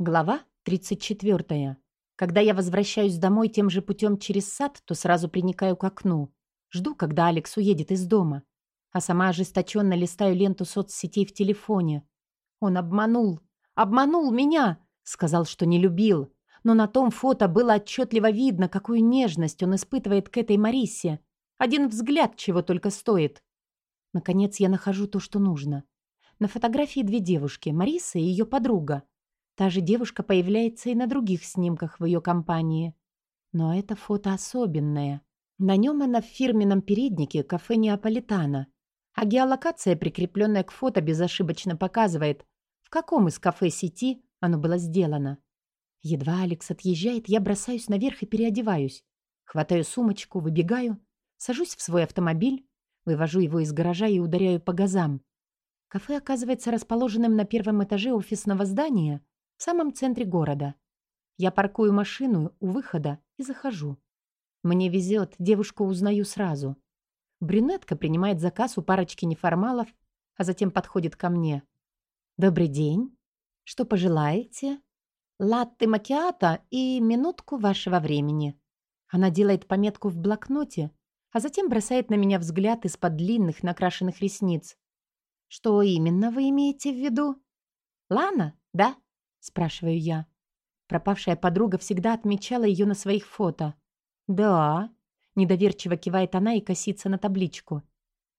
Глава 34. Когда я возвращаюсь домой тем же путем через сад, то сразу приникаю к окну. Жду, когда Алекс уедет из дома. А сама ожесточенно листаю ленту соцсетей в телефоне. Он обманул. Обманул меня. Сказал, что не любил. Но на том фото было отчетливо видно, какую нежность он испытывает к этой Марисе. Один взгляд чего только стоит. Наконец я нахожу то, что нужно. На фотографии две девушки, Мариса и ее подруга. Та же девушка появляется и на других снимках в ее компании. Но это фото особенное. На нем она в фирменном переднике кафе «Неаполитано». А геолокация, прикрепленная к фото, безошибочно показывает, в каком из кафе сети оно было сделано. Едва Алекс отъезжает, я бросаюсь наверх и переодеваюсь. Хватаю сумочку, выбегаю, сажусь в свой автомобиль, вывожу его из гаража и ударяю по газам. Кафе оказывается расположенным на первом этаже офисного здания в самом центре города. Я паркую машину у выхода и захожу. Мне везет, девушку узнаю сразу. Брюнетка принимает заказ у парочки неформалов, а затем подходит ко мне. «Добрый день. Что пожелаете?» «Латте макиато и минутку вашего времени». Она делает пометку в блокноте, а затем бросает на меня взгляд из-под длинных накрашенных ресниц. «Что именно вы имеете в виду?» «Лана, да?» Спрашиваю я. Пропавшая подруга всегда отмечала ее на своих фото. «Да», — недоверчиво кивает она и косится на табличку.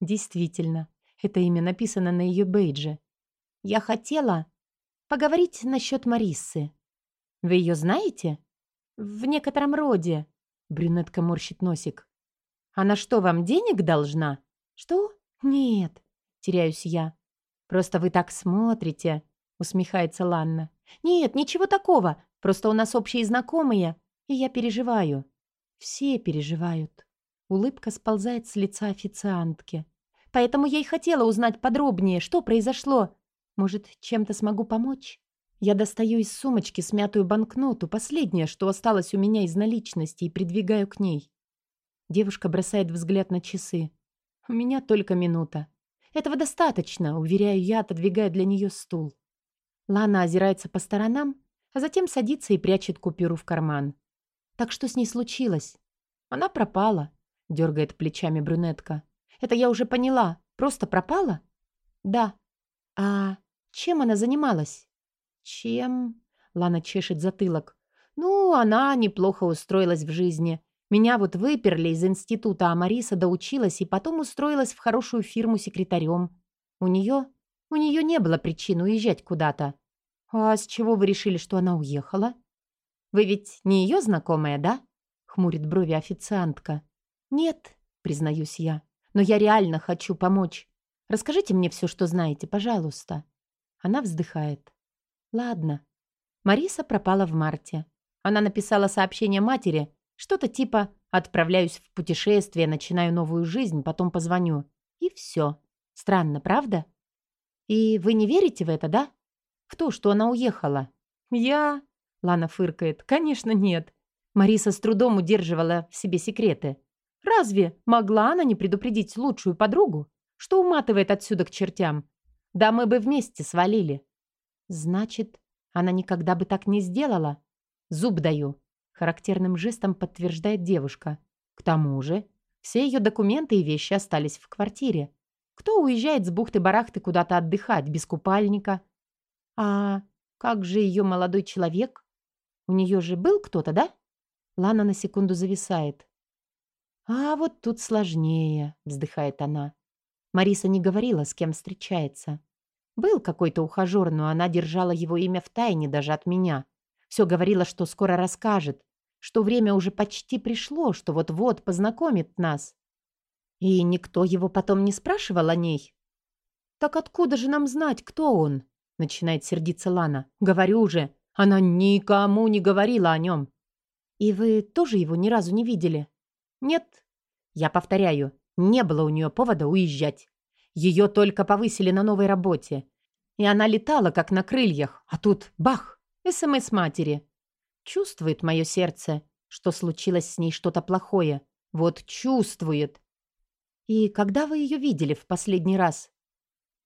«Действительно, это имя написано на ее бейдже. Я хотела поговорить насчет Мариссы. Вы ее знаете?» «В некотором роде», — брюнетка морщит носик. «Она что, вам денег должна?» «Что? Нет», — теряюсь я. «Просто вы так смотрите», — усмехается Ланна. «Нет, ничего такого. Просто у нас общие знакомые, и я переживаю». Все переживают. Улыбка сползает с лица официантки. Поэтому я и хотела узнать подробнее, что произошло. Может, чем-то смогу помочь? Я достаю из сумочки смятую банкноту, последнее, что осталось у меня из наличности, и придвигаю к ней. Девушка бросает взгляд на часы. У меня только минута. Этого достаточно, уверяю я, отодвигая для нее стул. Лана озирается по сторонам, а затем садится и прячет купюру в карман. Так что с ней случилось? Она пропала, дергает плечами брюнетка. Это я уже поняла. Просто пропала? Да. А чем она занималась? Чем? Лана чешет затылок. Ну, она неплохо устроилась в жизни. Меня вот выперли из института, а Мариса доучилась и потом устроилась в хорошую фирму секретарем. У нее... У нее не было причин уезжать куда-то. «А с чего вы решили, что она уехала?» «Вы ведь не ее знакомая, да?» — хмурит брови официантка. «Нет», — признаюсь я, — «но я реально хочу помочь. Расскажите мне все, что знаете, пожалуйста». Она вздыхает. «Ладно». Мариса пропала в марте. Она написала сообщение матери, что-то типа «отправляюсь в путешествие, начинаю новую жизнь, потом позвоню». И все. Странно, правда? И вы не верите в это, да? В то, что она уехала. Я... Лана фыркает. Конечно, нет. Мариса с трудом удерживала в себе секреты. Разве могла она не предупредить лучшую подругу, что уматывает отсюда к чертям? Да мы бы вместе свалили. Значит, она никогда бы так не сделала? Зуб даю. Характерным жестом подтверждает девушка. К тому же, все ее документы и вещи остались в квартире. Кто уезжает с бухты-барахты куда-то отдыхать без купальника, «А как же ее молодой человек? У нее же был кто-то, да?» Лана на секунду зависает. «А вот тут сложнее», — вздыхает она. Мариса не говорила, с кем встречается. Был какой-то ухажер, но она держала его имя в тайне даже от меня. Все говорила, что скоро расскажет, что время уже почти пришло, что вот-вот познакомит нас. И никто его потом не спрашивал о ней. «Так откуда же нам знать, кто он?» Начинает сердиться Лана. «Говорю же, она никому не говорила о нем». «И вы тоже его ни разу не видели?» «Нет». «Я повторяю, не было у нее повода уезжать. Ее только повысили на новой работе. И она летала, как на крыльях. А тут бах! СМС матери. Чувствует мое сердце, что случилось с ней что-то плохое. Вот чувствует. И когда вы ее видели в последний раз?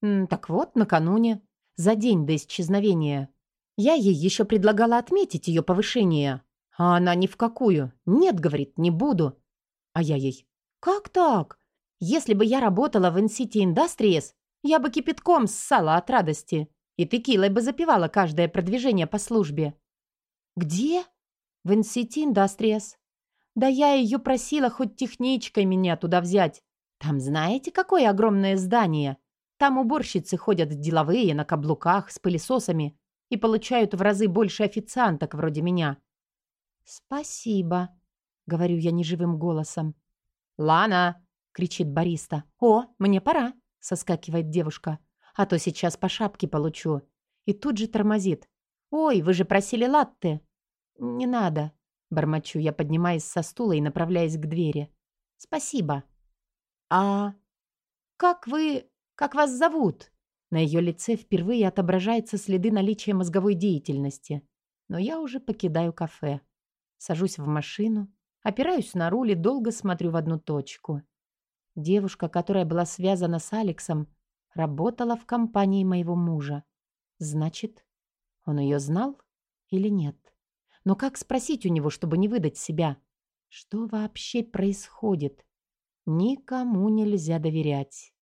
так вот, накануне за день до исчезновения. Я ей еще предлагала отметить ее повышение. А она ни в какую. Нет, говорит, не буду. А я ей. Как так? Если бы я работала в NCT Industries, я бы кипятком ссала от радости. И текилой бы запивала каждое продвижение по службе. Где? В NCT Industries. Да я ее просила хоть техничкой меня туда взять. Там знаете, какое огромное здание? Там уборщицы ходят деловые, на каблуках, с пылесосами и получают в разы больше официанток вроде меня. «Спасибо», — говорю я неживым голосом. «Лана!» — кричит бариста. «О, мне пора!» — соскакивает девушка. «А то сейчас по шапке получу». И тут же тормозит. «Ой, вы же просили латте!» «Не надо», — бормочу я, поднимаясь со стула и направляясь к двери. «Спасибо». «А как вы... как вас зовут?» На ее лице впервые отображаются следы наличия мозговой деятельности. Но я уже покидаю кафе. Сажусь в машину, опираюсь на руль и долго смотрю в одну точку. Девушка, которая была связана с Алексом, работала в компании моего мужа. Значит, он ее знал или нет? Но как спросить у него, чтобы не выдать себя? Что вообще происходит? Никому нельзя доверять.